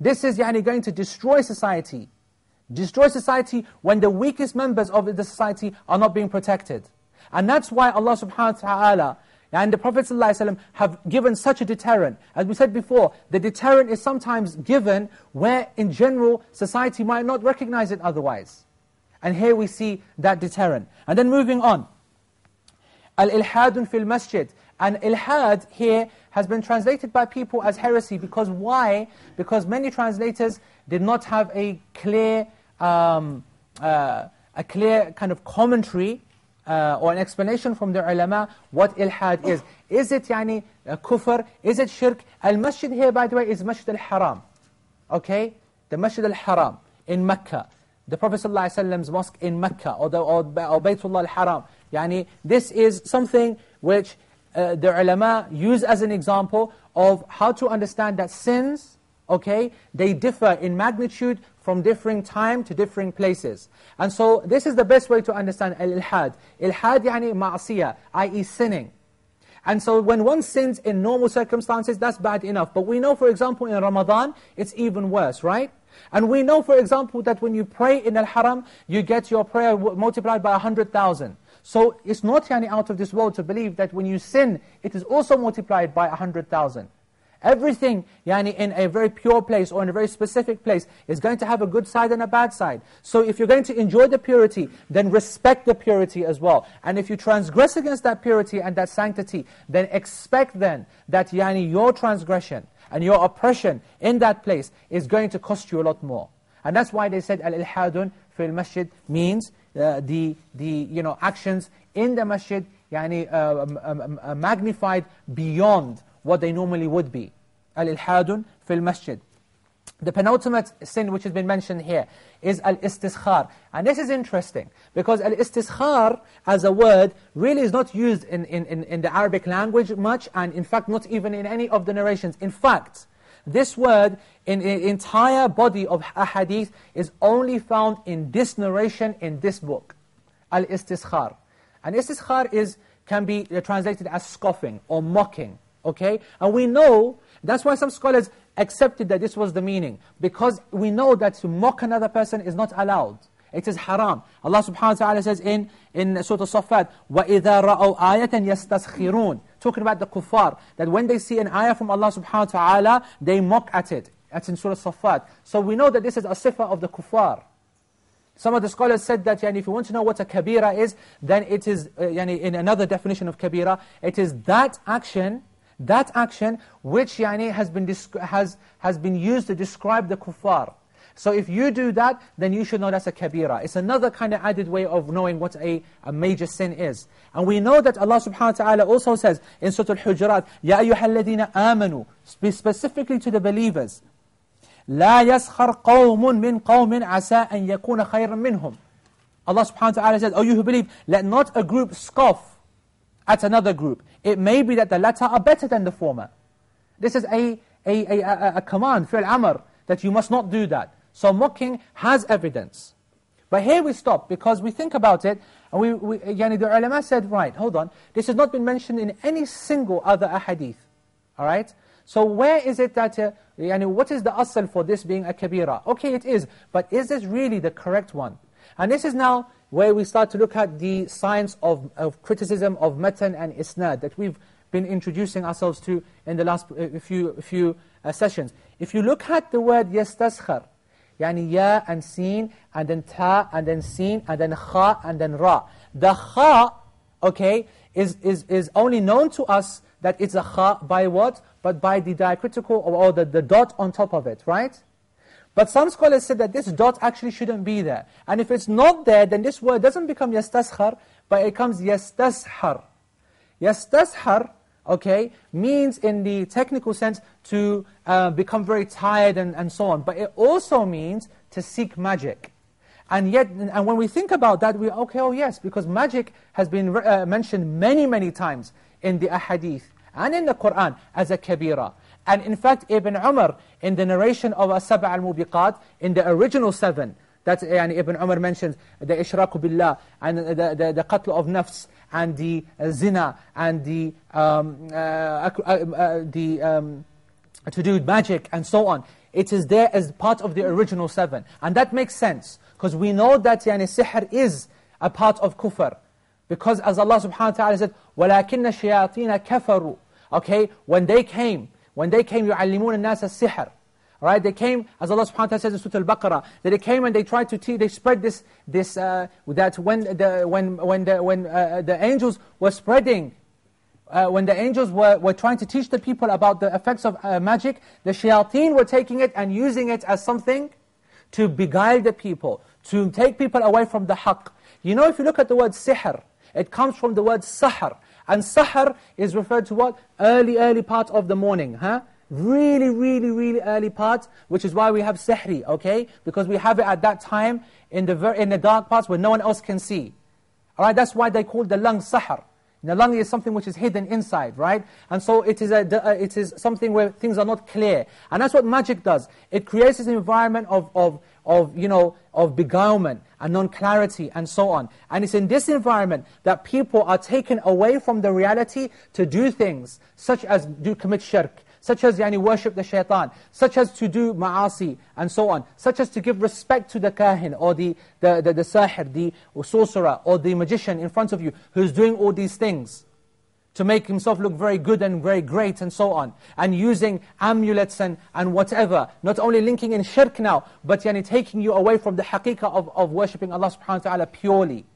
Speaker 2: This is yani going to destroy society. Destroy society when the weakest members of the society are not being protected. And that's why Allah subhanahu wa ta'ala and the Prophet ﷺ have given such a deterrent. As we said before, the deterrent is sometimes given where in general society might not recognize it otherwise. And here we see that deterrent. And then moving on. Al-ilhadun fil masjid. And ilhad here has been translated by people as heresy because why? Because many translators did not have a clear, um, uh, a clear kind of commentary uh, or an explanation from the ulama what ilhad is. Is it yani uh, kufr? Is it shirk? Al-masjid here by the way is masjid al-haram. Okay? The masjid al-haram in Mecca the Prophet ﷺ's mosque in Mecca or, the, or, or Baytullah al-Haram. Yani, this is something which uh, the ulama use as an example of how to understand that sins okay, they differ in magnitude from differing time to differing places. And so this is the best way to understand al-ilhad. Ilhad yani ma'asiyah, i.e. sinning. And so when one sins in normal circumstances, that's bad enough. But we know, for example, in Ramadan, it's even worse, right? And we know, for example, that when you pray in Al-Haram, you get your prayer multiplied by 100,000. So it's not yani, out of this world to believe that when you sin, it is also multiplied by 100,000. Everything yani, in a very pure place or in a very specific place is going to have a good side and a bad side. So if you're going to enjoy the purity, then respect the purity as well. And if you transgress against that purity and that sanctity, then expect then that yani, your transgression and your oppression in that place is going to cost you a lot more. And that's why they said, al-ilhadun fil masjid means uh, the, the you know, actions in the masjid yani, uh, um, um, uh, magnified beyond what they normally would be. Al-ilhadun fil masjid. The penultimate sin which has been mentioned here is al-istiskhar. And this is interesting, because al-istiskhar as a word really is not used in, in, in, the Arabic language much, and in fact not even in any of the narrations. In fact, this word in the entire body of ahadith is only found in this narration in this book, al-istiskhar. And istiskhar is, can be uh, translated as scoffing or mocking. Okay? And we know, that's why some scholars accepted that this was the meaning. Because we know that to mock another person is not allowed. It is haram. Allah subhanahu wa ta'ala says in, in Surah Al-Saffat, وَإِذَا رَأَوْا آيَةً يَسْتَسْخِرُونَ Talking about the kuffar, that when they see an ayah from Allah subhanahu wa ta'ala, they mock at it. That's in Surah Saffat. So we know that this is a sifa of the kuffar. Some of the scholars said that yani, if you want to know what a kabira is, then it is, uh, yani, in another definition of kabira, it is that action that action which yani, has, been has, has been used to describe the kuffar. So if you do that, then you should know that's a kabira. It's another kind of added way of knowing what a, a major sin is. And we know that Allah subhanahu wa ta'ala also says in Surah Al-Hujurat, يَا أَيُّهَا الَّذِينَ آمَنُوا Specifically to the believers. لَا يَسْخَرْ قَوْمٌ مِّن قَوْمٍ عَسَىٰ أَن يَكُونَ خَيْرًا مِّنْهُمْ Allah subhanahu wa ta'ala says, Oh you who believe, let not a group scoff at another group. It may be that the latter are better than the former. This is a, a, a, a, command, fi'l amr, that you must not do that. So mocking has evidence. But here we stop, because we think about it, and we, we yani the ulama said, right, hold on, this has not been mentioned in any single other ahadith. All right? So where is it that, uh, yani what is the asl for this being a kabira? Okay, it is, but is this really the correct one? And this is now where we start to look at the science of, of criticism of matan and isnad that we've been introducing ourselves to in the last uh, few, few uh, sessions. If you look at the word yastaskhar, yani ya and sin, and then ta, and then sin, and then kha, and then ra. The kha, okay, is, is, is only known to us that it's a kha by what? But by the diacritical, or, or the, the dot on top of it, right? But some scholars said that this dot actually shouldn't be there. And if it's not there, then this word doesn't become yastaskhar, but it comes yastashar. Yastashar, okay, means in the technical sense to uh, become very tired and, and so on. But it also means to seek magic. And yet, and when we think about that, we okay, oh yes, because magic has been uh, mentioned many, many times in the ahadith and in the Qur'an as a kabira. And in fact, Ibn Umar, in the narration of As-Sab'a al-Mubiqat, in the original seven, that yani, Ibn Umar mentions the Ishrak Billah, and the, the, the Qatl of Nafs, and the uh, Zina, and the, um, uh, uh, uh, the um, to do magic, and so on. It is there as part of the original seven. And that makes sense, because we know that yani, sihr is a part of kufr. Because as Allah subhanahu wa ta'ala said, وَلَكِنَّ الشَّيَاطِينَ كَفَرُوا Okay, when they came, when they came, يُعَلِّمُونَ النَّاسَ السِّحْرِ Right? They came, as Allah subhanahu wa ta'ala says in Surah Al-Baqarah, that they came and they tried to teach, they spread this, this uh, that when the, when, when the, when, uh, the angels were spreading, uh, when the angels were, were trying to teach the people about the effects of uh, magic, the shayateen were taking it and using it as something to beguile the people, to take people away from the haqq. You know, if you look at the word sihr, it comes from the word sahar. And sahar is referred to what? Early, early part of the morning. Huh? Really, really, really early part, which is why we have sihri, okay? Because we have it at that time in the, in the dark parts where no one else can see. All right, that's why they call the lung sahar. Nalangi is something which is hidden inside, right? And so it is, a, uh, it is something where things are not clear. And that's what magic does. It creates this environment of, of, of, you know, of beguilement and non-clarity and so on. And it's in this environment that people are taken away from the reality to do things such as do commit shirk, such as yani, worship the shaitan, such as to do ma'asi, and so on, such as to give respect to the kahin, or the, the, the, the sahir, the sorcerer, or the magician in front of you, who's doing all these things to make himself look very good and very great and so on. And using amulets and, and whatever. Not only linking in shirk now, but yani, taking you away from the haqiqah of, of worshipping Allah subhanahu wa ta'ala purely.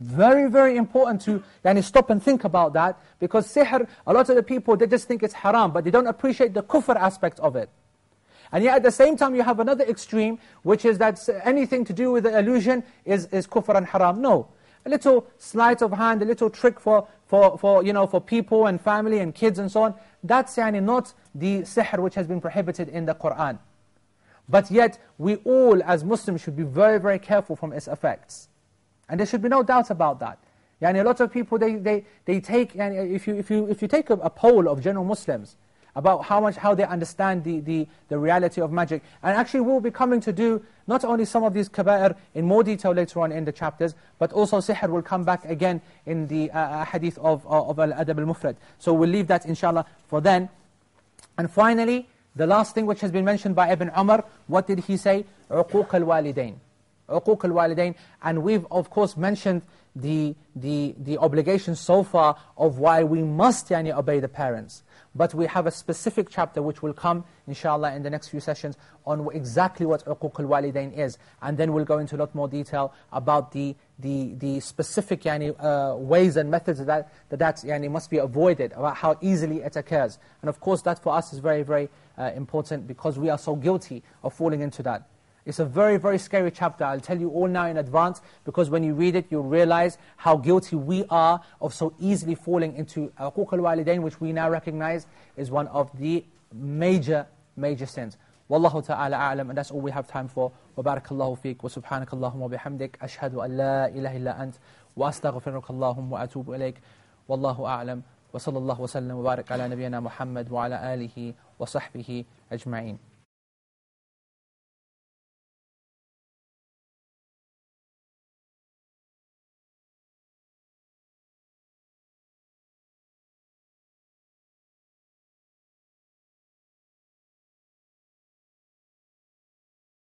Speaker 2: Very, very important to yani, stop and think about that because sihr, a lot of the people, they just think it's haram, but they don't appreciate the kufr aspect of it. And yet at the same time you have another extreme, which is that anything to do with the illusion is, is kufr and haram. No. A little sleight of hand, a little trick for, for, for, you know, for people and family and kids and so on, that's yani, not the sihr which has been prohibited in the Qur'an. But yet, we all as Muslims should be very, very careful from its effects. And there should be no doubt about that. Yani a lot of people, they, they, they take, yani if, you, if, you, if you take a, a poll of general Muslims, about how much how they understand the, the, the reality of magic. And actually we'll be coming to do not only some of these kaba'ir in more detail later on in the chapters, but also sihr will come back again in the uh, uh hadith of, uh, of Al-Adab al-Mufrad. So we'll leave that inshallah for then. And finally, the last thing which has been mentioned by Ibn Umar, what did he say? عقوق الوالدين uquq al-walidain. And we've, of course, mentioned the, the, the obligation so far of why we must yani, obey the parents. But we have a specific chapter which will come, inshallah, in the next few sessions on exactly what uquq al-walidain is. And then we'll go into a lot more detail about the, the, the specific yani, uh, ways and methods that that, that yani, must be avoided, about how easily it occurs. And of course, that for us is very, very uh, important because we are so guilty of falling into that. It's a very, very scary chapter. I'll tell you all now in advance, because when you read it, you'll realize how guilty we are of so easily falling into uquq al-walidain, which we now recognize is one of the major, major sins. Wallahu ta'ala a'lam, and that's all we have time for. وبارك الله فيك وسبحانك اللهم وبحمدك أشهد أن لا إله إلا أنت وأستغفرك اللهم وأتوب إليك والله أعلم وصلى الله وسلم وبارك على نبينا محمد وعلى آله وصحبه أجمعين